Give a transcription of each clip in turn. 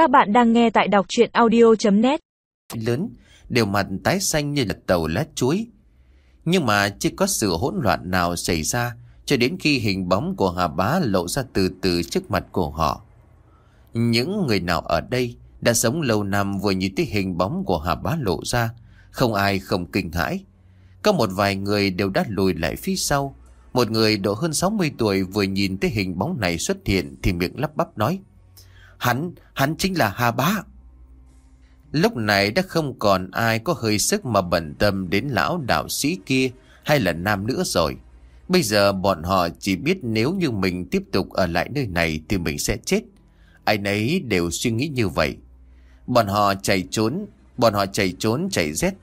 Các bạn đang nghe tại đọc chuyện audio.net Lớn, đều mặt tái xanh như là tàu lá chuối. Nhưng mà chưa có sự hỗn loạn nào xảy ra cho đến khi hình bóng của Hà Bá lộ ra từ từ trước mặt của họ. Những người nào ở đây đã sống lâu năm vừa nhìn thấy hình bóng của Hà Bá lộ ra, không ai không kinh hãi. Có một vài người đều đã lùi lại phía sau. Một người độ hơn 60 tuổi vừa nhìn thấy hình bóng này xuất hiện thì miệng lắp bắp nói. Hắn, hắn chính là Hà Bá. Lúc này đã không còn ai có hơi sức mà bận tâm đến lão đạo sĩ kia hay là nam nữa rồi. Bây giờ bọn họ chỉ biết nếu như mình tiếp tục ở lại nơi này thì mình sẽ chết. Ai nấy đều suy nghĩ như vậy. Bọn họ chạy trốn, bọn họ chạy trốn chạy rét.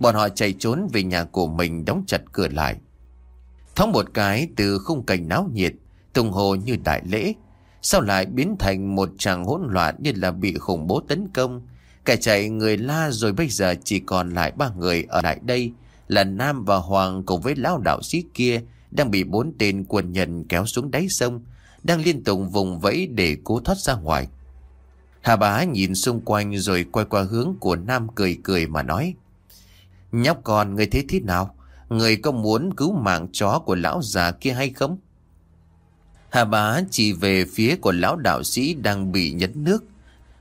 Bọn họ chạy trốn về nhà của mình đóng chặt cửa lại. Thóng một cái từ khung cảnh náo nhiệt, tung hồ như đại lễ sao lại biến thành một chàng hỗn loạn như là bị khủng bố tấn công. Kẻ chạy người la rồi bây giờ chỉ còn lại ba người ở lại đây là Nam và Hoàng cùng với lão đạo sĩ kia đang bị bốn tên quân nhân kéo xuống đáy sông, đang liên tục vùng vẫy để cố thoát ra ngoài. Hà bá nhìn xung quanh rồi quay qua hướng của Nam cười cười mà nói. Nhóc con, người thế thế nào? Người có muốn cứu mạng chó của lão già kia hay không? Hà bá chỉ về phía của lão đạo sĩ đang bị nhấn nước.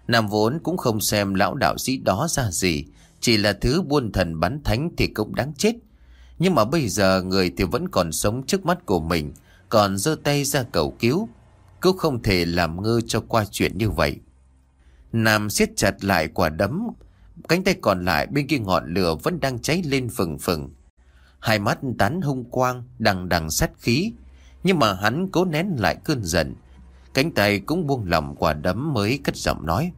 Nam vốn cũng không xem lão đạo sĩ đó ra gì, chỉ là thứ buôn thần bắn thánh thì cũng đáng chết. Nhưng mà bây giờ người thì vẫn còn sống trước mắt của mình, còn giơ tay ra cầu cứu. Cũng không thể làm ngơ cho qua chuyện như vậy. Nam siết chặt lại quả đấm, cánh tay còn lại bên kia ngọn lửa vẫn đang cháy lên phừng phừng. Hai mắt tán hung quang, đằng đằng sát khí. Nhưng mà hắn cố nén lại cơn giận. Cánh tay cũng buông lỏng quả đấm mới cất giọng nói.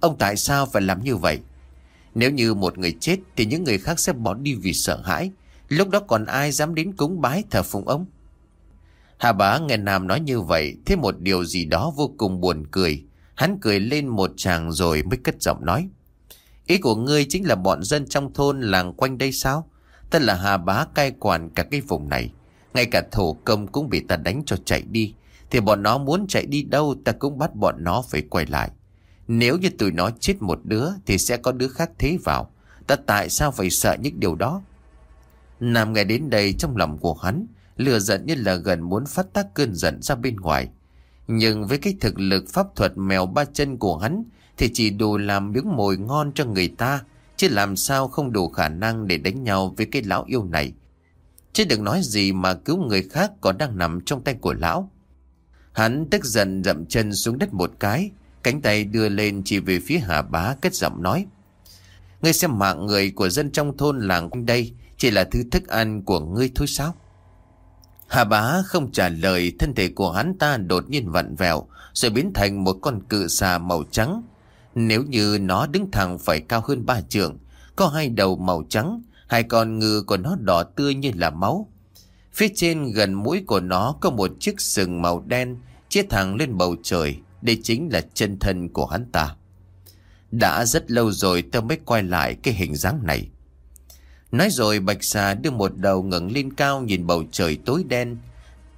Ông tại sao phải làm như vậy? Nếu như một người chết thì những người khác sẽ bỏ đi vì sợ hãi. Lúc đó còn ai dám đến cúng bái thờ phụng ông? Hà bá nghe Nam nói như vậy, thế một điều gì đó vô cùng buồn cười. Hắn cười lên một chàng rồi mới cất giọng nói. Ý của ngươi chính là bọn dân trong thôn làng quanh đây sao? Ta là Hà bá cai quản cả cái vùng này. Ngay cả thổ công cũng bị ta đánh cho chạy đi. Thì bọn nó muốn chạy đi đâu ta cũng bắt bọn nó phải quay lại. Nếu như tụi nó chết một đứa thì sẽ có đứa khác thế vào. Ta tại sao phải sợ những điều đó? Nam nghe đến đây trong lòng của hắn, lừa giận như là gần muốn phát tác cơn giận ra bên ngoài. Nhưng với cái thực lực pháp thuật mèo ba chân của hắn thì chỉ đủ làm miếng mồi ngon cho người ta, chứ làm sao không đủ khả năng để đánh nhau với cái lão yêu này. Chứ đừng nói gì mà cứu người khác còn đang nằm trong tay của lão. Hắn tức giận dậm chân xuống đất một cái, cánh tay đưa lên chỉ về phía Hà Bá kết giọng nói. Ngươi xem mạng người của dân trong thôn làng quanh đây chỉ là thứ thức ăn của ngươi thôi sao? Hà bá không trả lời thân thể của hắn ta đột nhiên vặn vẹo rồi biến thành một con cự xà màu trắng. Nếu như nó đứng thẳng phải cao hơn ba trượng, có hai đầu màu trắng, hai con ngư của nó đỏ tươi như là máu. Phía trên gần mũi của nó có một chiếc sừng màu đen chia thẳng lên bầu trời, đây chính là chân thân của hắn ta. Đã rất lâu rồi tôi mới quay lại cái hình dáng này. Nói rồi bạch xà đưa một đầu ngẩng lên cao nhìn bầu trời tối đen.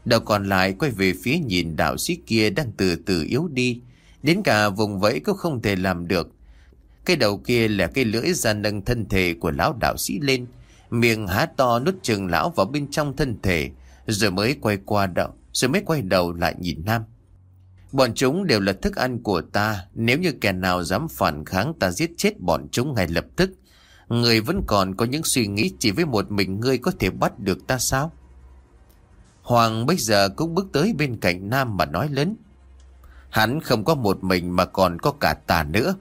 Đầu còn lại quay về phía nhìn đạo sĩ kia đang từ từ yếu đi. Đến cả vùng vẫy cũng không thể làm được. Cái đầu kia là cái lưỡi ra nâng thân thể của lão đạo sĩ lên. Miệng há to nút chừng lão vào bên trong thân thể. Rồi mới quay qua đầu, rồi mới quay đầu lại nhìn Nam. Bọn chúng đều là thức ăn của ta. Nếu như kẻ nào dám phản kháng ta giết chết bọn chúng ngay lập tức. Người vẫn còn có những suy nghĩ chỉ với một mình ngươi có thể bắt được ta sao? Hoàng bây giờ cũng bước tới bên cạnh Nam mà nói lớn. Hắn không có một mình mà còn có cả ta nữa.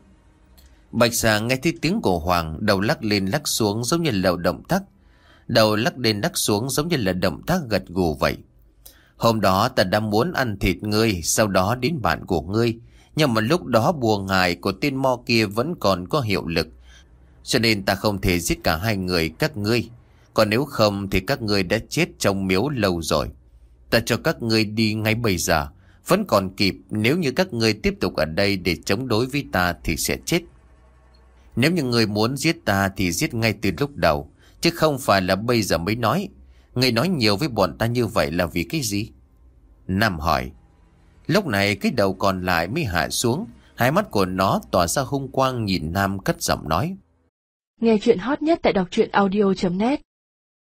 Bạch xà nghe thấy tiếng của Hoàng đầu lắc lên lắc xuống giống như là động tác. Đầu lắc lên lắc xuống giống như là động tác gật gù vậy. Hôm đó ta đã muốn ăn thịt ngươi, sau đó đến bạn của ngươi. Nhưng mà lúc đó bùa ngài của tên mo kia vẫn còn có hiệu lực. Cho nên ta không thể giết cả hai người các ngươi. Còn nếu không thì các ngươi đã chết trong miếu lâu rồi. Ta cho các ngươi đi ngay bây giờ. Vẫn còn kịp nếu như các ngươi tiếp tục ở đây để chống đối với ta thì sẽ chết. Nếu như người muốn giết ta thì giết ngay từ lúc đầu. Chứ không phải là bây giờ mới nói. Người nói nhiều với bọn ta như vậy là vì cái gì? Nam hỏi. Lúc này cái đầu còn lại mới hạ xuống. Hai mắt của nó tỏa ra hung quang nhìn Nam cất giọng nói. Nghe chuyện hot nhất tại đọc truyện audio.net